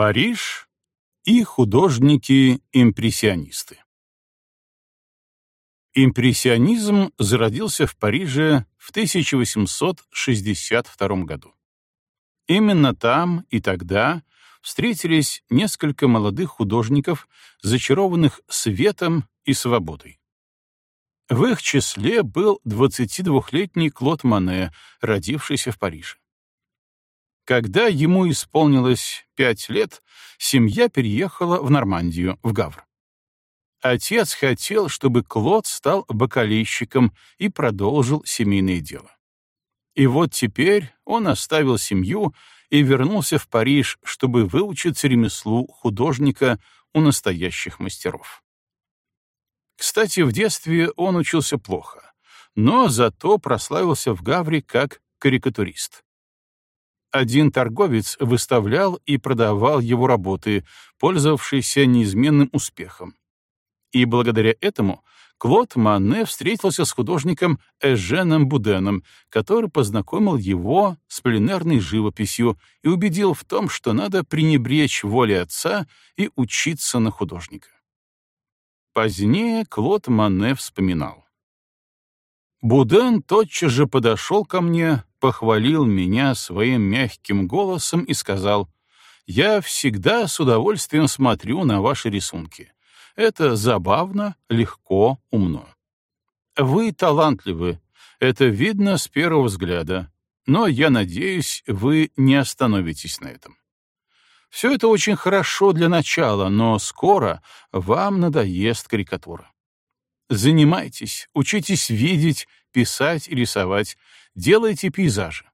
Париж и художники-импрессионисты. Импрессионизм зародился в Париже в 1862 году. Именно там и тогда встретились несколько молодых художников, зачарованных светом и свободой. В их числе был 22-летний Клод Мане, родившийся в Париже. Когда ему исполнилось пять лет, семья переехала в Нормандию, в Гавр. Отец хотел, чтобы Клод стал бокалейщиком и продолжил семейное дело. И вот теперь он оставил семью и вернулся в Париж, чтобы выучиться ремеслу художника у настоящих мастеров. Кстати, в детстве он учился плохо, но зато прославился в Гавре как карикатурист. Один торговец выставлял и продавал его работы, пользовавшиеся неизменным успехом. И благодаря этому Клод Мане встретился с художником Эженом Буденом, который познакомил его с пленерной живописью и убедил в том, что надо пренебречь волей отца и учиться на художника. Позднее Клод Мане вспоминал. Буден тотчас же подошел ко мне, похвалил меня своим мягким голосом и сказал, «Я всегда с удовольствием смотрю на ваши рисунки. Это забавно, легко, умно. Вы талантливы, это видно с первого взгляда, но я надеюсь, вы не остановитесь на этом. Все это очень хорошо для начала, но скоро вам надоест карикатура. Занимайтесь, учитесь видеть, писать и рисовать, делайте пейзажи.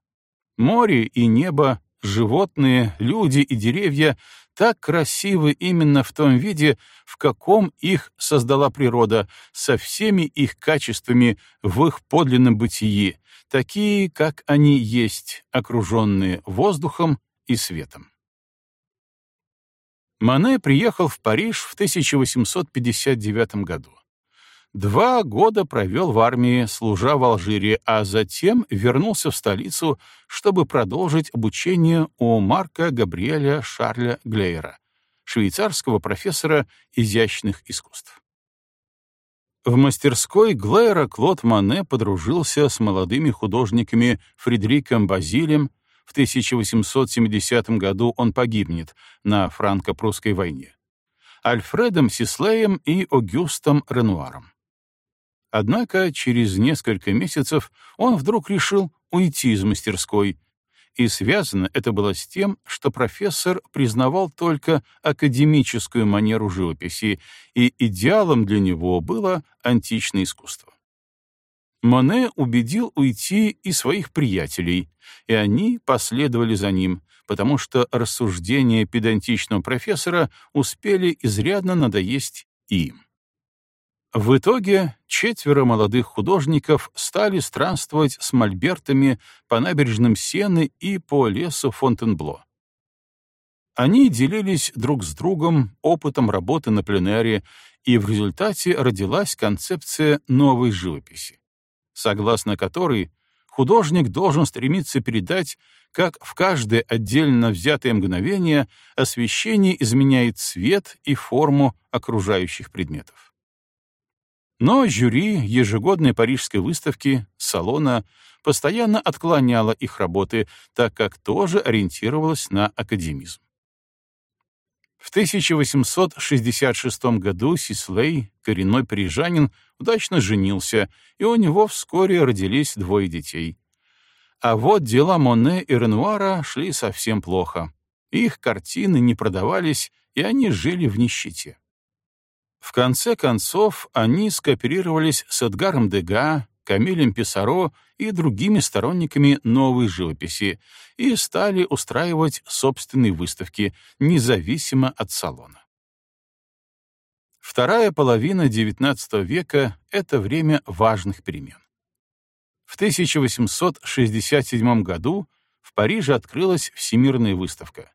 Море и небо, животные, люди и деревья так красивы именно в том виде, в каком их создала природа, со всеми их качествами в их подлинном бытии, такие, как они есть, окруженные воздухом и светом. Мане приехал в Париж в 1859 году. Два года провел в армии, служа в Алжире, а затем вернулся в столицу, чтобы продолжить обучение у Марка Габриэля Шарля Глейера, швейцарского профессора изящных искусств. В мастерской Глэра Клод Мане подружился с молодыми художниками Фредериком Базилем, в 1870 году он погибнет на франко-прусской войне, Альфредом Сислеем и Огюстом Ренуаром. Однако через несколько месяцев он вдруг решил уйти из мастерской, и связано это было с тем, что профессор признавал только академическую манеру живописи, и идеалом для него было античное искусство. Моне убедил уйти и своих приятелей, и они последовали за ним, потому что рассуждения педантичного профессора успели изрядно надоесть им. В итоге четверо молодых художников стали странствовать с мольбертами по набережным Сены и по лесу Фонтенбло. Они делились друг с другом опытом работы на пленэре, и в результате родилась концепция новой живописи согласно которой художник должен стремиться передать, как в каждое отдельно взятое мгновение освещение изменяет цвет и форму окружающих предметов. Но жюри ежегодной парижской выставки, салона, постоянно отклоняло их работы, так как тоже ориентировалось на академизм. В 1866 году Сислей, коренной парижанин, удачно женился, и у него вскоре родились двое детей. А вот дела Моне и Ренуара шли совсем плохо. Их картины не продавались, и они жили в нищете. В конце концов, они скооперировались с Эдгаром Дега, Камилем Писаро и другими сторонниками новой живописи и стали устраивать собственные выставки, независимо от салона. Вторая половина XIX века — это время важных перемен. В 1867 году в Париже открылась Всемирная выставка,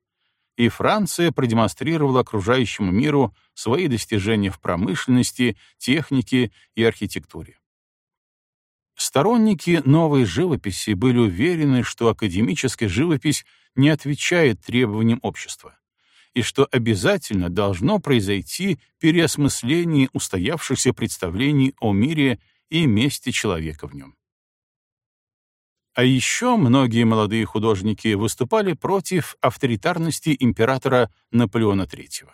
и Франция продемонстрировала окружающему миру свои достижения в промышленности, технике и архитектуре. Сторонники новой живописи были уверены, что академическая живопись не отвечает требованиям общества, и что обязательно должно произойти переосмысление устоявшихся представлений о мире и месте человека в нем. А еще многие молодые художники выступали против авторитарности императора Наполеона III.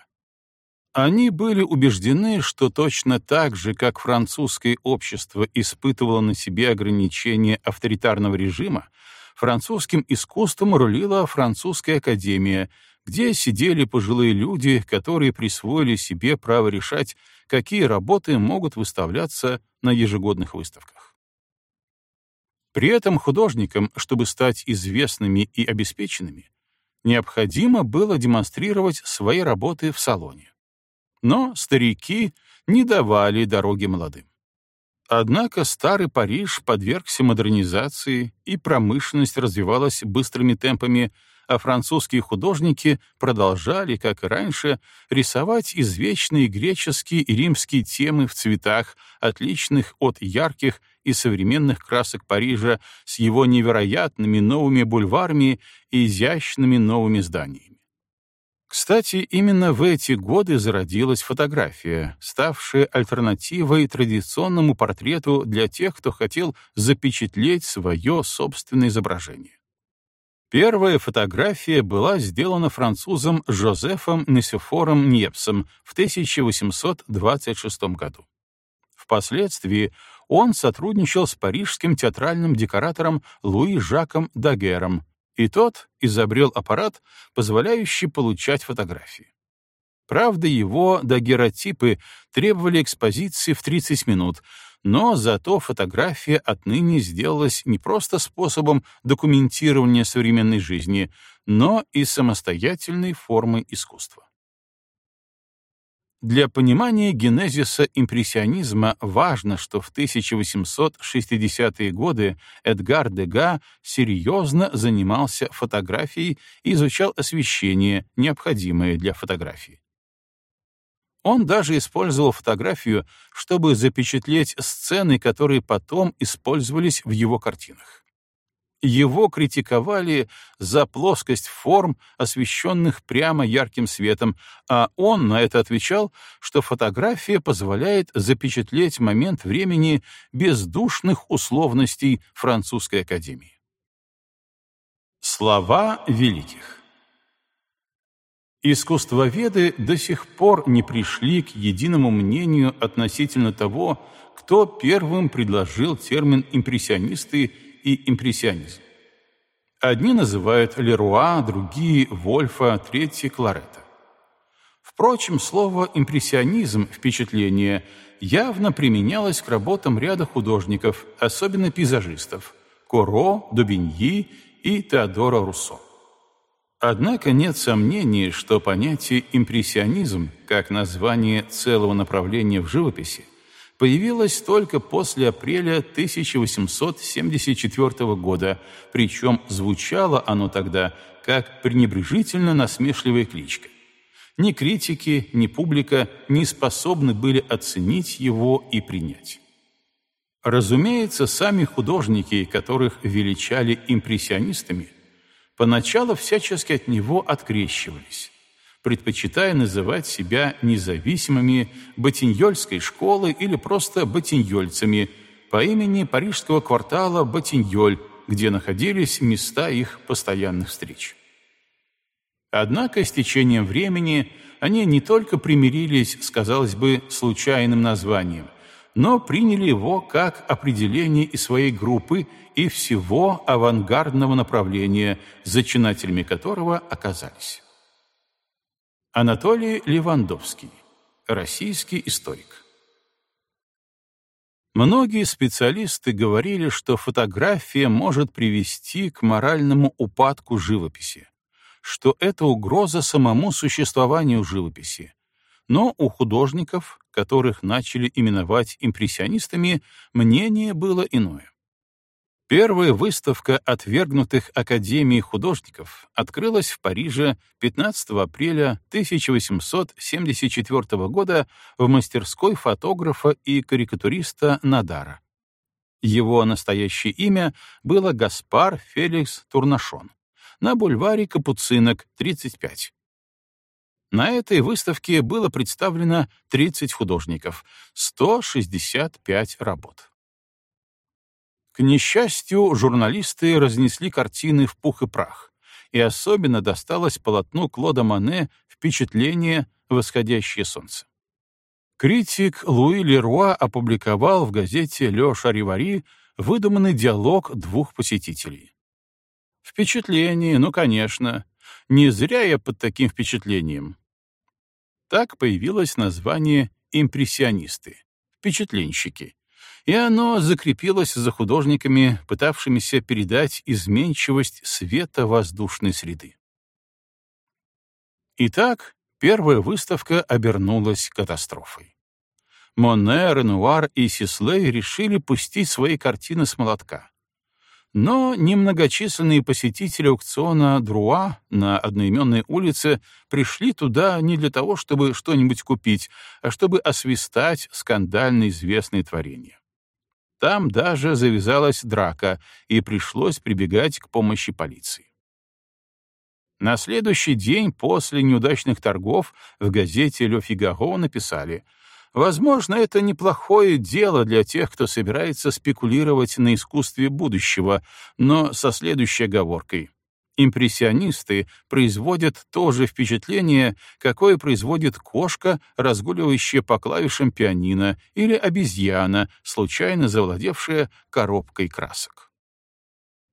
Они были убеждены, что точно так же, как французское общество испытывало на себе ограничения авторитарного режима, французским искусством рулила французская академия, где сидели пожилые люди, которые присвоили себе право решать, какие работы могут выставляться на ежегодных выставках. При этом художникам, чтобы стать известными и обеспеченными, необходимо было демонстрировать свои работы в салоне. Но старики не давали дороги молодым. Однако старый Париж подвергся модернизации, и промышленность развивалась быстрыми темпами, а французские художники продолжали, как и раньше, рисовать извечные греческие и римские темы в цветах, отличных от ярких и современных красок Парижа с его невероятными новыми бульварами и изящными новыми зданиями. Кстати, именно в эти годы зародилась фотография, ставшая альтернативой традиционному портрету для тех, кто хотел запечатлеть свое собственное изображение. Первая фотография была сделана французом Жозефом Несефором Ньепсом в 1826 году. Впоследствии он сотрудничал с парижским театральным декоратором Луи Жаком Дагером, и тот изобрел аппарат, позволяющий получать фотографии. Правда, его дагеротипы требовали экспозиции в 30 минут, но зато фотография отныне сделалась не просто способом документирования современной жизни, но и самостоятельной формой искусства. Для понимания генезиса импрессионизма важно, что в 1860-е годы Эдгар Дега серьезно занимался фотографией и изучал освещение, необходимое для фотографии. Он даже использовал фотографию, чтобы запечатлеть сцены, которые потом использовались в его картинах. Его критиковали за плоскость форм, освещенных прямо ярким светом, а он на это отвечал, что фотография позволяет запечатлеть момент времени без душных условностей французской академии. Слова великих Искусствоведы до сих пор не пришли к единому мнению относительно того, кто первым предложил термин «импрессионисты» и импрессионизм. Одни называют Леруа, другие — Вольфа, третьи — Кларета. Впрочем, слово «импрессионизм» — впечатление явно применялось к работам ряда художников, особенно пейзажистов — Коро, Дубиньи и Теодора Руссо. Однако нет сомнений, что понятие «импрессионизм» как название целого направления в живописи появилось только после апреля 1874 года, причем звучало оно тогда как пренебрежительно насмешливая кличка. Ни критики, ни публика не способны были оценить его и принять. Разумеется, сами художники, которых величали импрессионистами, поначалу всячески от него открещивались предпочитая называть себя независимыми Ботиньольской школы или просто ботиньольцами по имени парижского квартала Ботиньоль, где находились места их постоянных встреч. Однако с течением времени они не только примирились с, казалось бы, случайным названием, но приняли его как определение и своей группы, и всего авангардного направления, зачинателями которого оказались. Анатолий Левандовский, российский историк. Многие специалисты говорили, что фотография может привести к моральному упадку живописи, что это угроза самому существованию живописи. Но у художников, которых начали именовать импрессионистами, мнение было иное. Первая выставка отвергнутых Академией художников открылась в Париже 15 апреля 1874 года в мастерской фотографа и карикатуриста Надара. Его настоящее имя было Гаспар Феликс Турнашон на бульваре Капуцинок, 35. На этой выставке было представлено 30 художников, 165 работ. К несчастью, журналисты разнесли картины в пух и прах, и особенно досталось полотну Клода Мане «Впечатление. Восходящее солнце». Критик Луи Леруа опубликовал в газете «Ле Шаривари» выдуманный диалог двух посетителей. Впечатление, ну, конечно. Не зря я под таким впечатлением. Так появилось название «импрессионисты» — впечатленщики, и оно закрепилось за художниками, пытавшимися передать изменчивость света воздушной среды. Итак, первая выставка обернулась катастрофой. Моне, Ренуар и Сислей решили пустить свои картины с молотка. Но немногочисленные посетители аукциона Друа на одноименной улице пришли туда не для того, чтобы что-нибудь купить, а чтобы освистать скандально известные творения. Там даже завязалась драка, и пришлось прибегать к помощи полиции. На следующий день после неудачных торгов в газете «Ле Фигаро» написали — Возможно, это неплохое дело для тех, кто собирается спекулировать на искусстве будущего, но со следующей оговоркой. Импрессионисты производят то же впечатление, какое производит кошка, разгуливающая по клавишам пианино, или обезьяна, случайно завладевшая коробкой красок.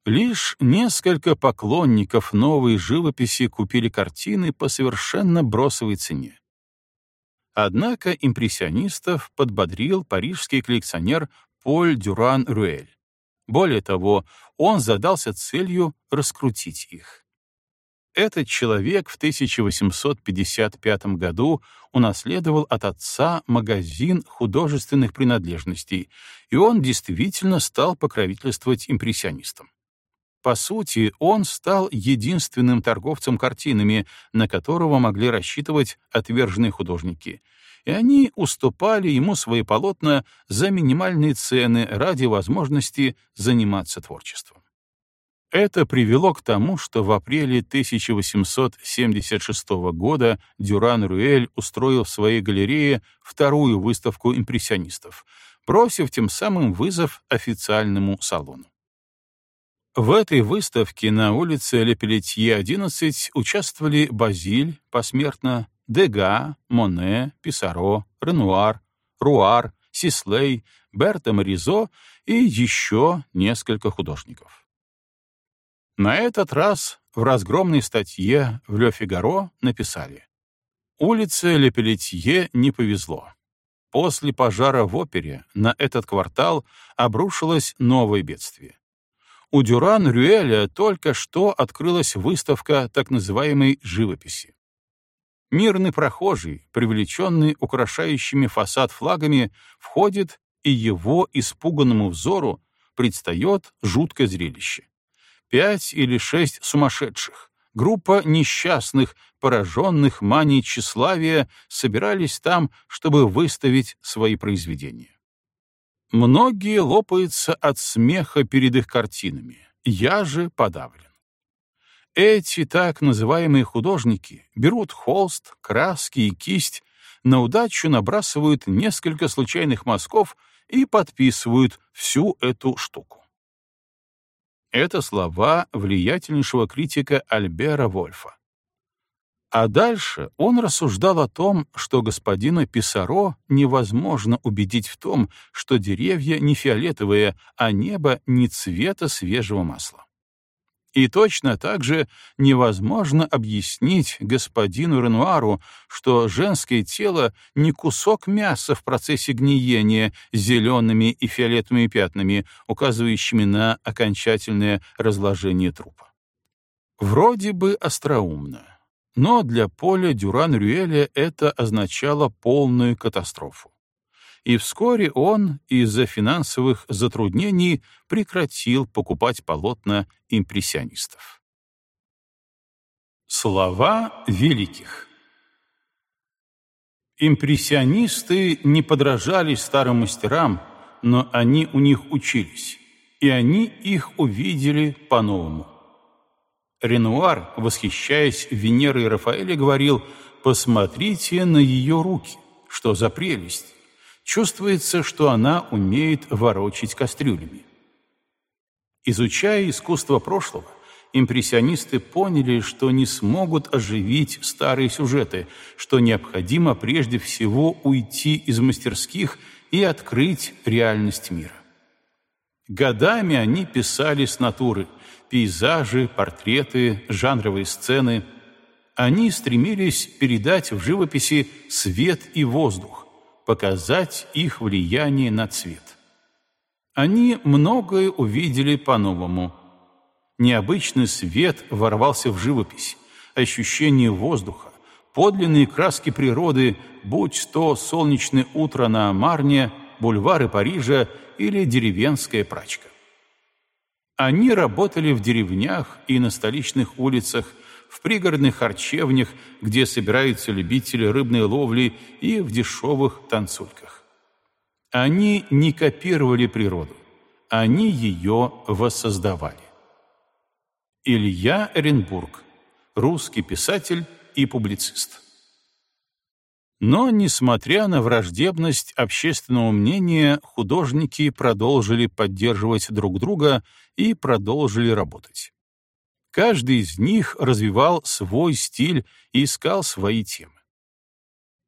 Лишь несколько поклонников новой живописи купили картины по совершенно бросовой цене. Однако импрессионистов подбодрил парижский коллекционер Поль Дюран Руэль. Более того, он задался целью раскрутить их. Этот человек в 1855 году унаследовал от отца магазин художественных принадлежностей, и он действительно стал покровительствовать импрессионистам. По сути, он стал единственным торговцем картинами, на которого могли рассчитывать отверженные художники, и они уступали ему свои полотна за минимальные цены ради возможности заниматься творчеством. Это привело к тому, что в апреле 1876 года Дюран-Рюэль устроил в своей галерее вторую выставку импрессионистов, бросив тем самым вызов официальному салону. В этой выставке на улице Лепелетье, 11 участвовали Базиль посмертно, Дега, Моне, Писаро, Ренуар, Руар, Сислей, Берта Маризо и еще несколько художников. На этот раз в разгромной статье в «Ле Фигаро» написали «Улице Лепелетье не повезло. После пожара в опере на этот квартал обрушилось новое бедствие. У Дюран-Рюэля только что открылась выставка так называемой живописи. Мирный прохожий, привлеченный украшающими фасад флагами, входит, и его испуганному взору предстает жуткое зрелище. Пять или шесть сумасшедших, группа несчастных, пораженных манией тщеславия, собирались там, чтобы выставить свои произведения. Многие лопаются от смеха перед их картинами. Я же подавлен. Эти так называемые художники берут холст, краски и кисть, на удачу набрасывают несколько случайных мазков и подписывают всю эту штуку. Это слова влиятельнейшего критика Альбера Вольфа. А дальше он рассуждал о том, что господина Писаро невозможно убедить в том, что деревья не фиолетовые, а небо не цвета свежего масла. И точно так же невозможно объяснить господину Ренуару, что женское тело не кусок мяса в процессе гниения с зелеными и фиолетовыми пятнами, указывающими на окончательное разложение трупа. Вроде бы остроумно но для Поля Дюран-Рюэля это означало полную катастрофу. И вскоре он из-за финансовых затруднений прекратил покупать полотна импрессионистов. Слова великих Импрессионисты не подражали старым мастерам, но они у них учились, и они их увидели по-новому. Ренуар, восхищаясь Венерой Рафаэля, говорил, Посмотрите на ее руки. Что за прелесть! Чувствуется, что она умеет ворочить кастрюлями. Изучая искусство прошлого, импрессионисты поняли, что не смогут оживить старые сюжеты, что необходимо прежде всего уйти из мастерских и открыть реальность мира. Годами они писали с натуры пейзажи, портреты, жанровые сцены. Они стремились передать в живописи свет и воздух, показать их влияние на цвет. Они многое увидели по-новому – Необычный свет ворвался в живопись, ощущение воздуха, подлинные краски природы, будь то солнечное утро на Марне, бульвары Парижа или деревенская прачка. Они работали в деревнях и на столичных улицах, в пригородных харчевнях, где собираются любители рыбной ловли, и в дешевых танцульках. Они не копировали природу, они ее воссоздавали. Илья Оренбург, русский писатель и публицист. Но, несмотря на враждебность общественного мнения, художники продолжили поддерживать друг друга и продолжили работать. Каждый из них развивал свой стиль и искал свои темы.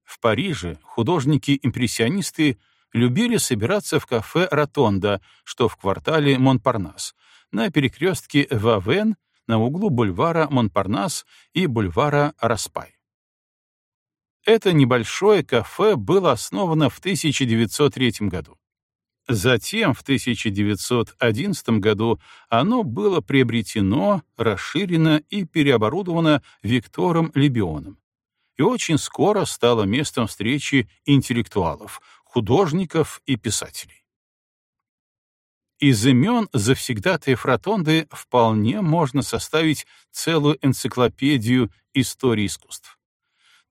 В Париже художники-импрессионисты любили собираться в кафе «Ротонда», что в квартале Монпарнас, на перекрестке Вавен на углу бульвара Монпарнас и бульвара Распай. Это небольшое кафе было основано в 1903 году. Затем, в 1911 году, оно было приобретено, расширено и переоборудовано Виктором Лебионом и очень скоро стало местом встречи интеллектуалов, художников и писателей. Из имен завсегдатаев Ротонды вполне можно составить целую энциклопедию истории искусств.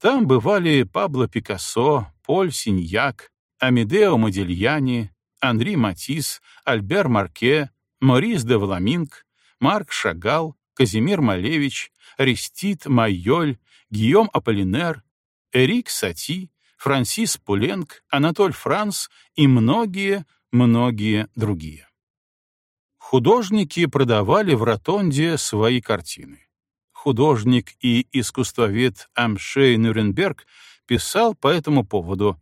Там бывали Пабло Пикассо, Поль Синьяк, Амедео Модильяни, Анри Матис, Альбер Марке, Морис де Вламинг, Марк Шагал, Казимир Малевич, Арестит Майоль, Гийом Аполлинер, Эрик Сати, Франсис Пуленг, Анатоль Франс и многие-многие другие. Художники продавали в ротонде свои картины. Художник и искусствовед Амшей Нюрнберг писал по этому поводу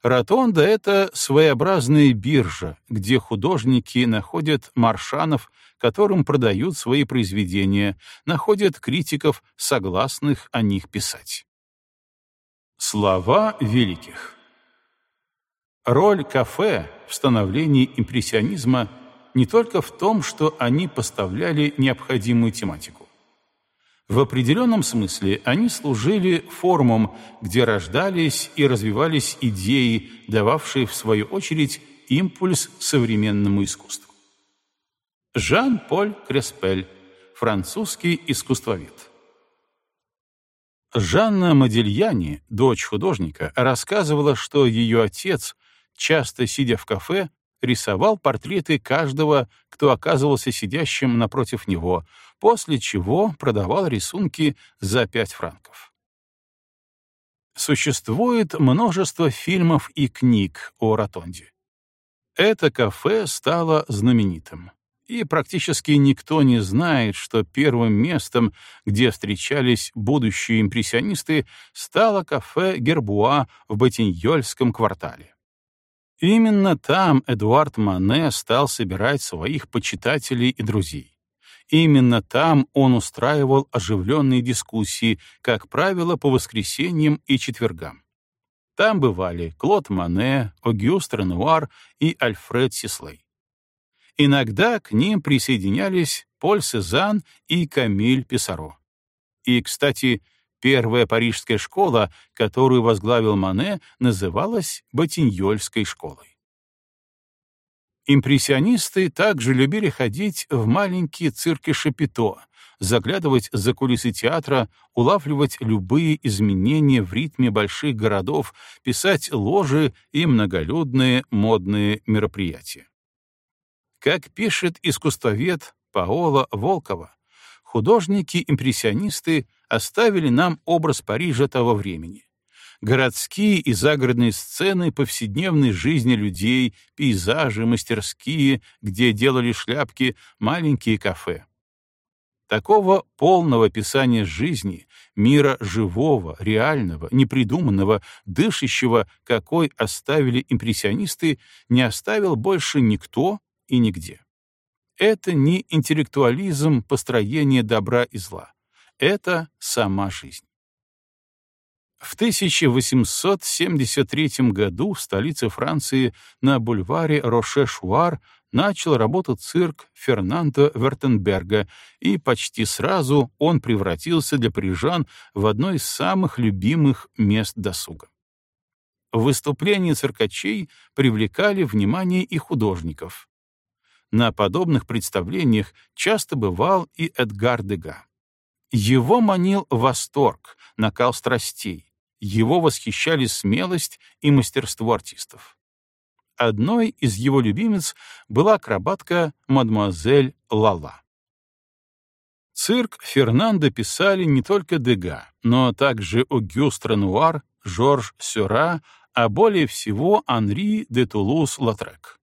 «Ротонда — это своеобразная биржа, где художники находят маршанов, которым продают свои произведения, находят критиков, согласных о них писать». Слова великих Роль кафе в становлении импрессионизма — не только в том, что они поставляли необходимую тематику. В определенном смысле они служили форумом, где рождались и развивались идеи, дававшие, в свою очередь, импульс современному искусству. Жан-Поль Креспель, французский искусствовед. Жанна Модильяни, дочь художника, рассказывала, что ее отец, часто сидя в кафе, рисовал портреты каждого, кто оказывался сидящим напротив него, после чего продавал рисунки за пять франков. Существует множество фильмов и книг о Ротонде. Это кафе стало знаменитым, и практически никто не знает, что первым местом, где встречались будущие импрессионисты, стало кафе Гербуа в Ботиньольском квартале. Именно там Эдуард Мане стал собирать своих почитателей и друзей. Именно там он устраивал оживленные дискуссии, как правило, по воскресеньям и четвергам. Там бывали Клод Мане, Огюст Ренуар и Альфред Сислей. Иногда к ним присоединялись Поль Сезанн и Камиль Писаро. И, кстати, Первая парижская школа, которую возглавил Мане, называлась Ботиньольской школой. Импрессионисты также любили ходить в маленькие цирки Шапито, заглядывать за кулисы театра, улавливать любые изменения в ритме больших городов, писать ложи и многолюдные модные мероприятия. Как пишет искусствовед Паоло Волкова, художники-импрессионисты оставили нам образ Парижа того времени. Городские и загородные сцены повседневной жизни людей, пейзажи, мастерские, где делали шляпки, маленькие кафе. Такого полного описания жизни, мира живого, реального, непридуманного, дышащего, какой оставили импрессионисты, не оставил больше никто и нигде. Это не интеллектуализм построения добра и зла. Это сама жизнь. В 1873 году в столице Франции на бульваре Роше-Шуар начал работать цирк Фернандо Вертенберга, и почти сразу он превратился для парижан в одно из самых любимых мест досуга. Выступления циркачей привлекали внимание и художников. На подобных представлениях часто бывал и Эдгар Дега. Его манил восторг, накал страстей, его восхищали смелость и мастерство артистов. Одной из его любимиц была акробатка мадемуазель Лала. Цирк Фернандо писали не только Дега, но также Огюст Ренуар, Жорж Сюра, а более всего Анри де Тулус-Латрек.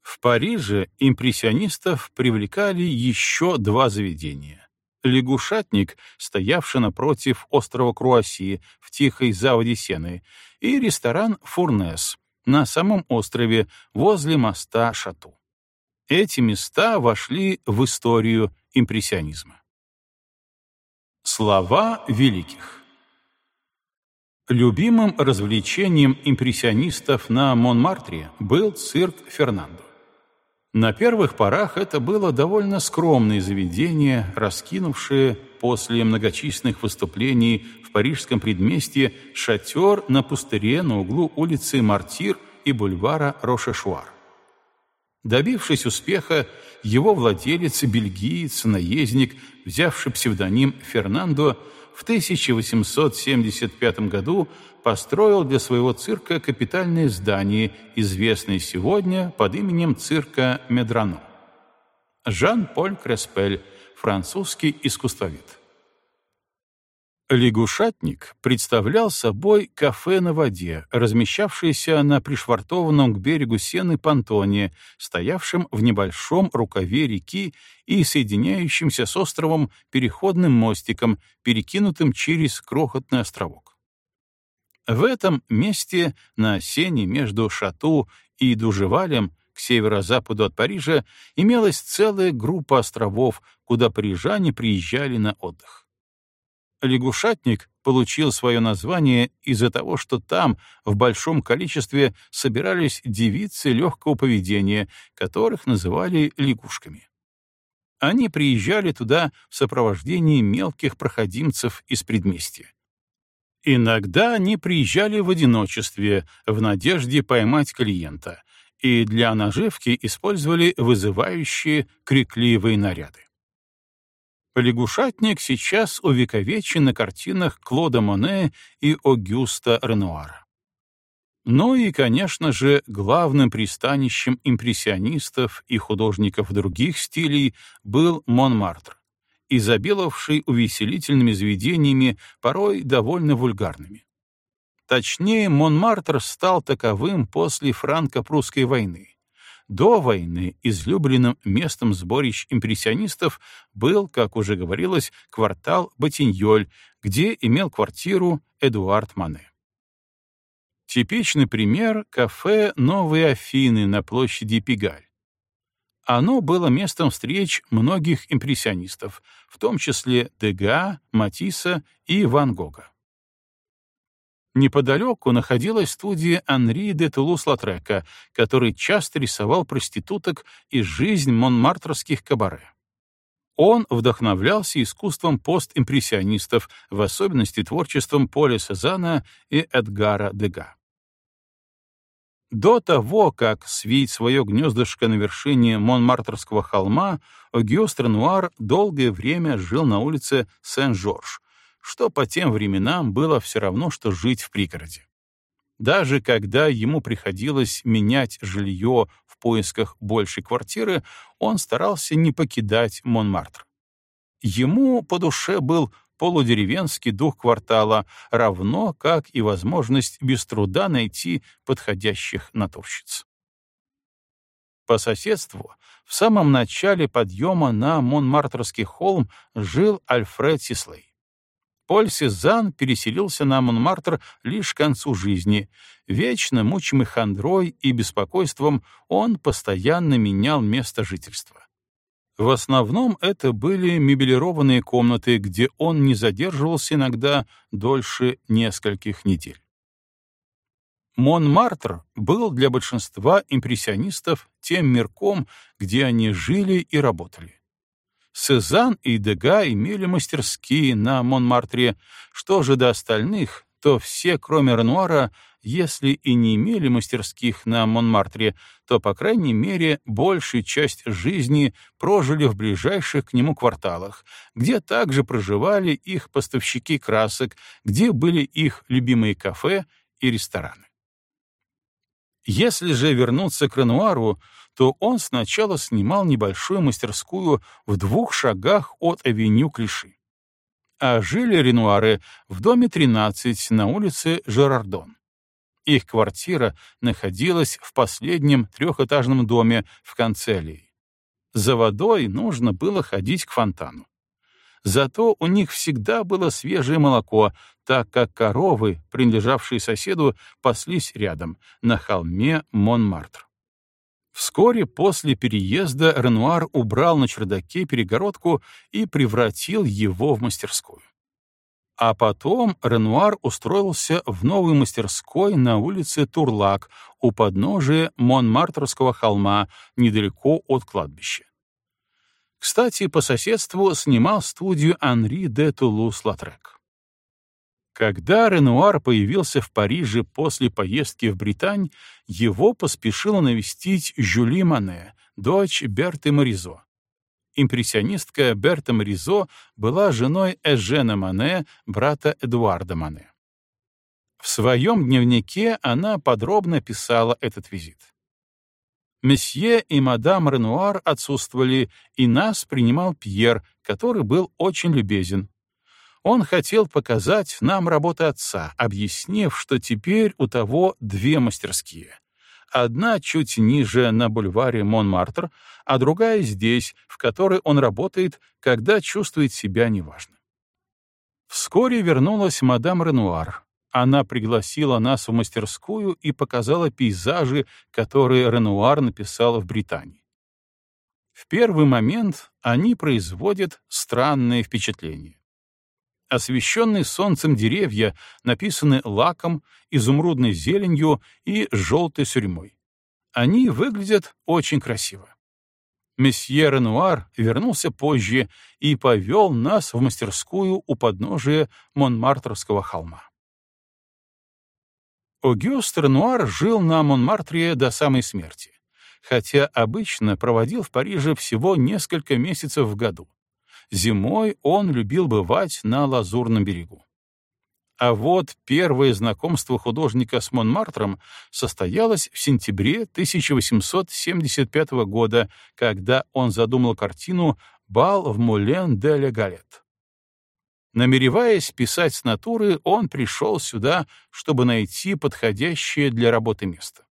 В Париже импрессионистов привлекали еще два заведения. Лягушатник, стоявший напротив острова Круасси в тихой заводе Сены, и ресторан «Фурнес», на самом острове возле моста Шату. Эти места вошли в историю импрессионизма. Слова великих Любимым развлечением импрессионистов на Монмартре был цирк Фернандо. На первых порах это было довольно скромное заведение, раскинувшее после многочисленных выступлений в парижском предместье шатер на пустыре на углу улицы Мартир и бульвара Рошешуар. Добившись успеха, его владелец, бельгиец, наездник, взявший псевдоним Фернандо, в 1875 году построил для своего цирка капитальное здание, известное сегодня под именем цирка Медрано. Жан-Поль Креспель, французский искусствовед. Лягушатник представлял собой кафе на воде, размещавшееся на пришвартованном к берегу сены понтоне, стоявшем в небольшом рукаве реки и соединяющемся с островом переходным мостиком, перекинутым через крохотный островок. В этом месте, на сене между Шату и Дужевалем, к северо-западу от Парижа, имелась целая группа островов, куда парижане приезжали на отдых. Лягушатник получил свое название из-за того, что там в большом количестве собирались девицы легкого поведения, которых называли лягушками. Они приезжали туда в сопровождении мелких проходимцев из предместья. Иногда они приезжали в одиночестве, в надежде поймать клиента, и для наживки использовали вызывающие крикливые наряды. Лягушатник сейчас увековечен на картинах Клода Моне и Огюста Ренуара. Ну и, конечно же, главным пристанищем импрессионистов и художников других стилей был Монмартр, изобиловавший увеселительными заведениями, порой довольно вульгарными. Точнее, Монмартр стал таковым после франко-прусской войны, до войны излюбленным местом сборищ импрессионистов был, как уже говорилось, квартал Батиньоль, где имел квартиру Эдуард Мане. Типичный пример — кафе «Новые Афины» на площади Пигаль. Оно было местом встреч многих импрессионистов, в том числе Дега, Матисса и Ван Гога. Неподалеку находилась студия Анри де Тулус-Латрека, который часто рисовал проституток и жизнь монмартрских кабаре. Он вдохновлялся искусством постимпрессионистов, в особенности творчеством Поля Сезана и Эдгара Дега. До того, как свить свое гнездышко на вершине Монмартрского холма, Огюст Ренуар долгое время жил на улице Сен-Жорж, что по тем временам было все равно, что жить в пригороде. Даже когда ему приходилось менять жилье в поисках большей квартиры, он старался не покидать Монмартр. Ему по душе был полудеревенский дух квартала, равно как и возможность без труда найти подходящих натурщиц. По соседству, в самом начале подъема на Монмартрский холм жил Альфред Сислей. Поль Сезанн переселился на Монмартр лишь к концу жизни. Вечно мучимый хандрой и беспокойством, он постоянно менял место жительства. В основном это были мебелированные комнаты, где он не задерживался иногда дольше нескольких недель. Монмартр был для большинства импрессионистов тем мирком, где они жили и работали. Сезанн и Дега имели мастерские на Монмартре. Что же до остальных, то все, кроме Ренуара, если и не имели мастерских на Монмартре, то, по крайней мере, большую часть жизни прожили в ближайших к нему кварталах, где также проживали их поставщики красок, где были их любимые кафе и рестораны. Если же вернуться к Ренуару, то он сначала снимал небольшую мастерскую в двух шагах от авеню Клиши. А жили Ренуары в доме 13 на улице Жерардон. Их квартира находилась в последнем трехэтажном доме в конце аллеи. За водой нужно было ходить к фонтану. Зато у них всегда было свежее молоко, так как коровы, принадлежавшие соседу, паслись рядом, на холме Монмартр. Вскоре после переезда Ренуар убрал на чердаке перегородку и превратил его в мастерскую. А потом Ренуар устроился в новой мастерской на улице Турлак у подножия Монмартрского холма, недалеко от кладбища. Кстати, по соседству снимал студию Анри де Тулус-Латрек. Когда Ренуар появился в Париже после поездки в Британь, его поспешила навестить Жюли Мане, дочь Берты Моризо. Импрессионистка Берта Моризо была женой Эжена Мане, брата Эдуарда Мане. В своем дневнике она подробно писала этот визит. Месье и мадам Ренуар отсутствовали, и нас принимал Пьер, который был очень любезен. Он хотел показать нам работы отца, объяснив, что теперь у того две мастерские. Одна чуть ниже на бульваре Монмартр, а другая здесь, в которой он работает, когда чувствует себя неважно. Вскоре вернулась мадам Ренуар, она пригласила нас в мастерскую и показала пейзажи, которые Ренуар написал в Британии. В первый момент они производят странное впечатление. Освещенные солнцем деревья написаны лаком, изумрудной зеленью и желтой сурьмой. Они выглядят очень красиво. Месье Ренуар вернулся позже и повел нас в мастерскую у подножия Монмартровского холма. Огюст Ренуар жил на Монмартре до самой смерти, хотя обычно проводил в Париже всего несколько месяцев в году. Зимой он любил бывать на Лазурном берегу. А вот первое знакомство художника с Монмартром состоялось в сентябре 1875 года, когда он задумал картину «Бал в Мулен де ле Галет». Намереваясь писать с натуры, он пришел сюда, чтобы найти подходящее для работы место.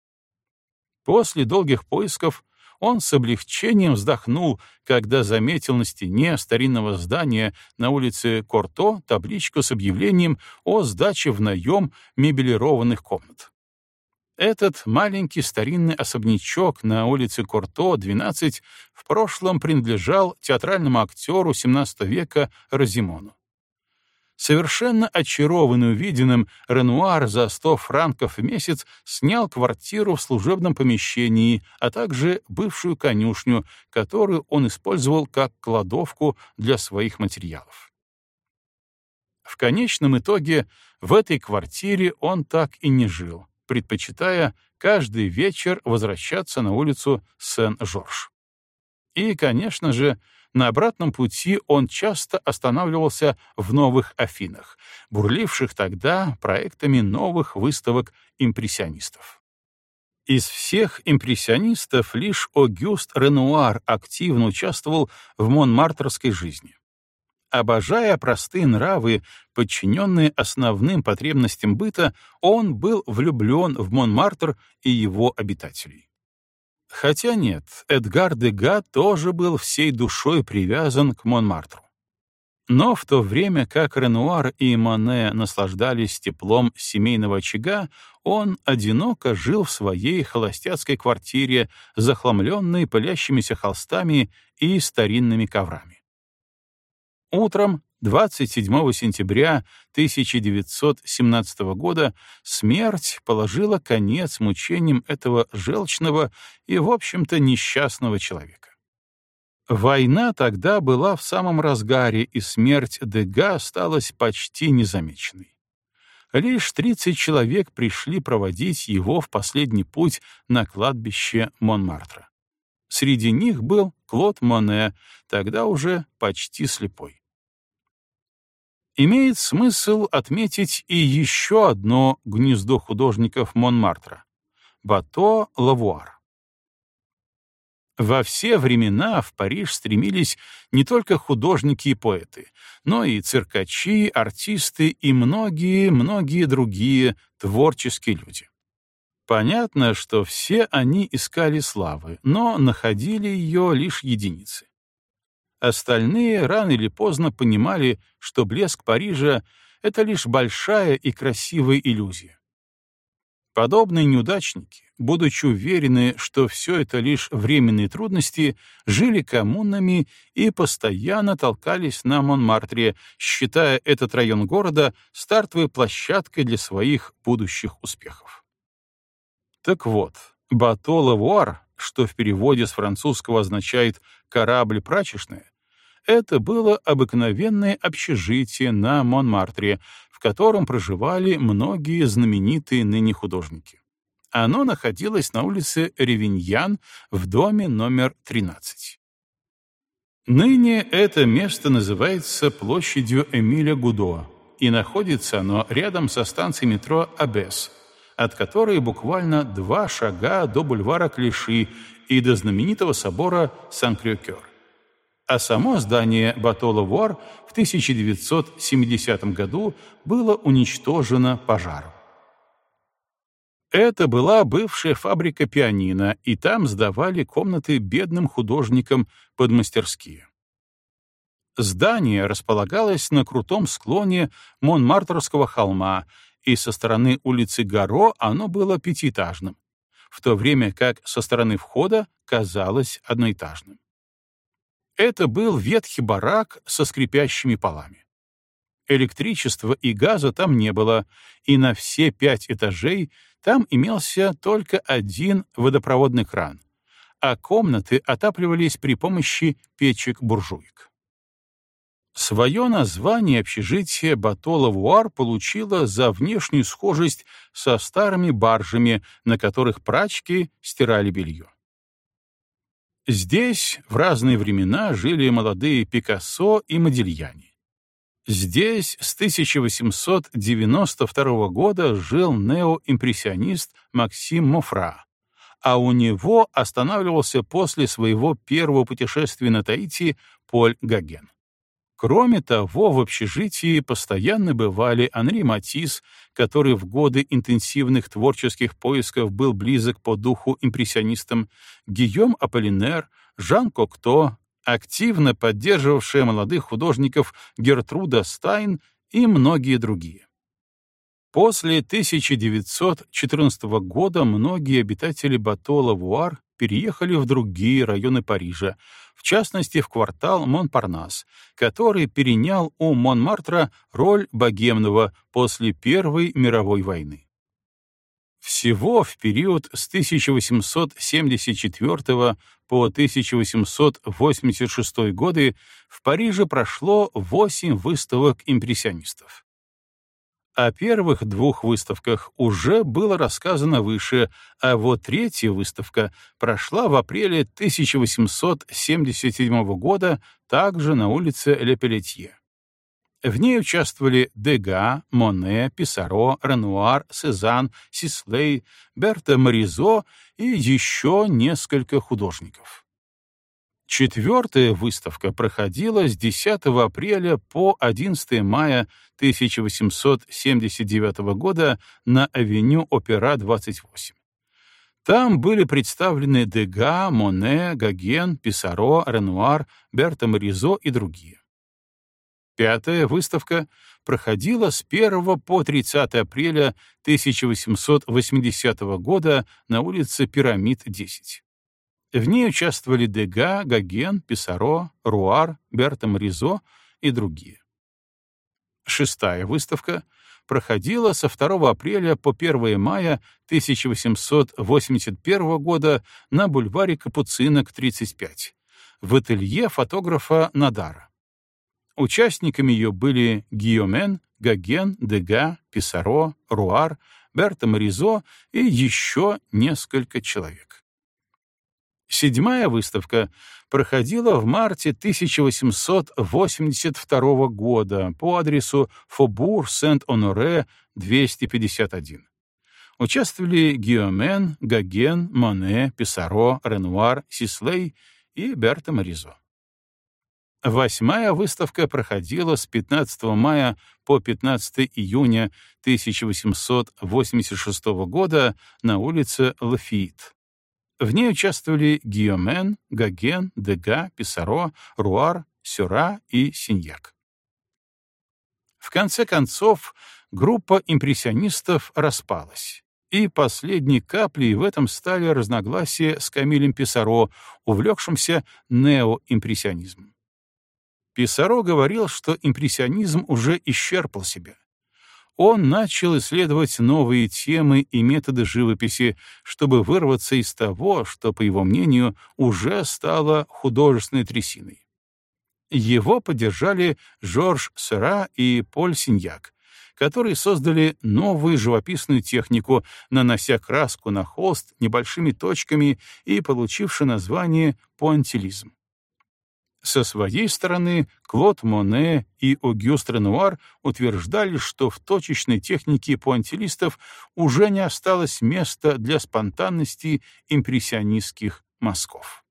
После долгих поисков он с облегчением вздохнул, когда заметил на стене старинного здания на улице Корто табличку с объявлением о сдаче в наем мебелированных комнат. Этот маленький старинный особнячок на улице Корто, 12, в прошлом принадлежал театральному актеру XVII века Розимону. Совершенно очарованный увиденным, Ренуар за 100 франков в месяц снял квартиру в служебном помещении, а также бывшую конюшню, которую он использовал как кладовку для своих материалов. В конечном итоге в этой квартире он так и не жил, предпочитая каждый вечер возвращаться на улицу Сен-Жорж. И, конечно же, на обратном пути он часто останавливался в Новых Афинах, бурливших тогда проектами новых выставок импрессионистов. Из всех импрессионистов лишь Огюст Ренуар активно участвовал в монмартрской жизни. Обожая простые нравы, подчиненные основным потребностям быта, он был влюблен в Монмартр и его обитателей. Хотя нет, Эдгар Дега тоже был всей душой привязан к Монмартру. Но в то время как Ренуар и Моне наслаждались теплом семейного очага, он одиноко жил в своей холостяцкой квартире, захламленной пылящимися холстами и старинными коврами. Утром 27 сентября 1917 года смерть положила конец мучениям этого желчного и, в общем-то, несчастного человека. Война тогда была в самом разгаре, и смерть Дега осталась почти незамеченной. Лишь 30 человек пришли проводить его в последний путь на кладбище Монмартра. Среди них был Клод Моне, тогда уже почти слепой имеет смысл отметить и еще одно гнездо художников Монмартра — Бато Лавуар. Во все времена в Париж стремились не только художники и поэты, но и циркачи, артисты и многие-многие другие творческие люди. Понятно, что все они искали славы, но находили ее лишь единицы. Остальные рано или поздно понимали, что блеск Парижа — это лишь большая и красивая иллюзия. Подобные неудачники, будучи уверены, что все это лишь временные трудности, жили коммунами и постоянно толкались на Монмартре, считая этот район города стартовой площадкой для своих будущих успехов. Так вот, Бато-Лавуар, что в переводе с французского означает «корабль прачечная», это было обыкновенное общежитие на Монмартре, в котором проживали многие знаменитые ныне художники. Оно находилось на улице Ревиньян в доме номер 13. Ныне это место называется площадью Эмиля Гудо, и находится оно рядом со станцией метро Абес, от которой буквально два шага до бульвара Клиши и до знаменитого собора Сан-Крюкер а само здание Батола-Вуар в 1970 году было уничтожено пожаром. Это была бывшая фабрика пианино, и там сдавали комнаты бедным художникам под мастерские. Здание располагалось на крутом склоне Монмартрского холма, и со стороны улицы Гаро оно было пятиэтажным, в то время как со стороны входа казалось одноэтажным. Это был ветхий барак со скрипящими полами. Электричества и газа там не было, и на все пять этажей там имелся только один водопроводный кран, а комнаты отапливались при помощи печек-буржуек. Свое название общежитие Батола-Вуар получило за внешнюю схожесть со старыми баржами, на которых прачки стирали белье. Здесь в разные времена жили молодые Пикассо и Модильяни. Здесь с 1892 года жил неоимпрессионист Максим Мофра, а у него останавливался после своего первого путешествия на Таити Поль Гоген. Кроме того, в общежитии постоянно бывали Анри Матис, который в годы интенсивных творческих поисков был близок по духу импрессионистам, Гийом Аполлинер, Жан Кокто, активно поддерживавшая молодых художников Гертруда Стайн и многие другие. После 1914 года многие обитатели Батола-Вуар переехали в другие районы Парижа, в частности в квартал Монпарнас, который перенял у Монмартра роль богемного после Первой мировой войны. Всего в период с 1874 по 1886 годы в Париже прошло восемь выставок импрессионистов. О первых двух выставках уже было рассказано выше, а вот третья выставка прошла в апреле 1877 года также на улице Ле Пелетье. В ней участвовали Дега, Моне, Писаро, Ренуар, Сезанн, Сислей, Берта Маризо и еще несколько художников. Четвертая выставка проходила с 10 апреля по 11 мая 1879 года на авеню Опера 28. Там были представлены Дега, Моне, Гоген, Писаро, Ренуар, Берта Моризо и другие. Пятая выставка проходила с 1 по 30 апреля 1880 года на улице Пирамид, 10. В ней участвовали Дега, Гоген, Писаро, Руар, Берта Моризо и другие. Шестая выставка проходила со 2 апреля по 1 мая 1881 года на бульваре Капуцинок, 35, в ателье фотографа Надара. Участниками ее были Гиомен, Гоген, Дега, Писаро, Руар, Берта Моризо и еще несколько человек. Седьмая выставка проходила в марте 1882 года по адресу Фобур Сент-Оноре, 251. Участвовали Гиомен, Гоген, Моне, Писаро, Ренуар, Сислей и Берта Моризо. Восьмая выставка проходила с 15 мая по 15 июня 1886 года на улице Лафит. В ней участвовали Гиомен, Гоген, Дега, Писаро, Руар, Сюра и Синьяк. В конце концов, группа импрессионистов распалась, и последней каплей в этом стали разногласия с Камилем Писаро, увлекшимся неоимпрессионизмом. Писаро говорил, что импрессионизм уже исчерпал себя. Он начал исследовать новые темы и методы живописи, чтобы вырваться из того, что, по его мнению, уже стало художественной трясиной. Его поддержали Жорж Сера и Поль Синьяк, которые создали новую живописную технику, нанося краску на холст небольшими точками и получивши название пуантилизм. Со своей стороны, Клод Моне и Огюст Ренуар утверждали, что в точечной технике пуантилистов уже не осталось места для спонтанности импрессионистских мазков.